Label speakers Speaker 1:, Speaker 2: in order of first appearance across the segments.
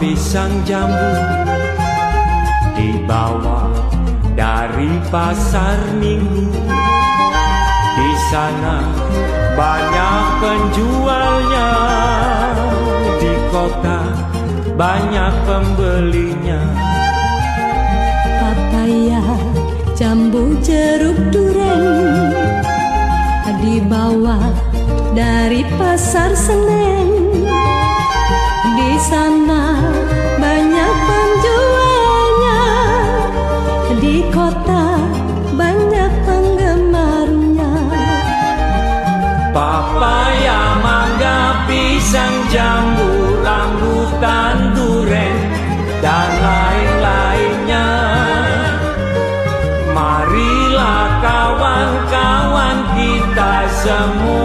Speaker 1: pisang jambu dibawa dari pasar minggu. Di sana banyak penjualnya, di kota banyak pembelinya.
Speaker 2: Papaya, jambu, jeruk, duren dibawa dari pasar Senen. Kota banyak penggemarnya.
Speaker 1: Papaya, mangga, pisang, jambu, rambutan, duren, dan lain-lainnya. Marilah kawan-kawan kita semua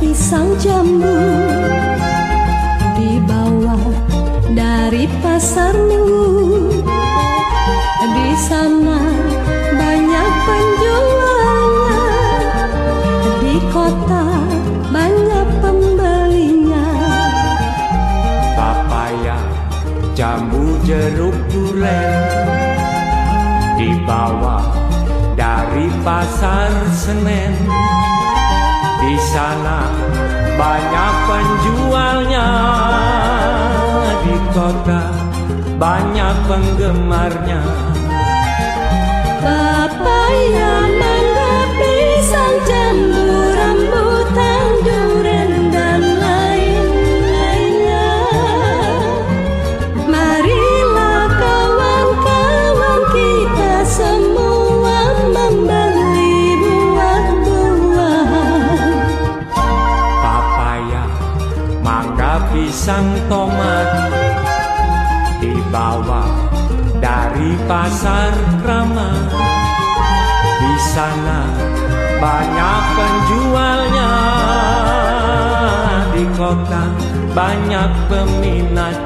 Speaker 2: pisang, jambu dibawa dari pasar minggu. Di sana banyak penjualnya, di kota banyak pembelinya.
Speaker 1: Papaya, jambu, jeruk, duren dibawa dari pasar Senen. Di sana banyak penjualnya, di kota banyak penggemarnya.
Speaker 2: Papaya,
Speaker 1: pisang, tomat dibawa dari pasar keramat. Di sana banyak penjualnya, di kota banyak peminat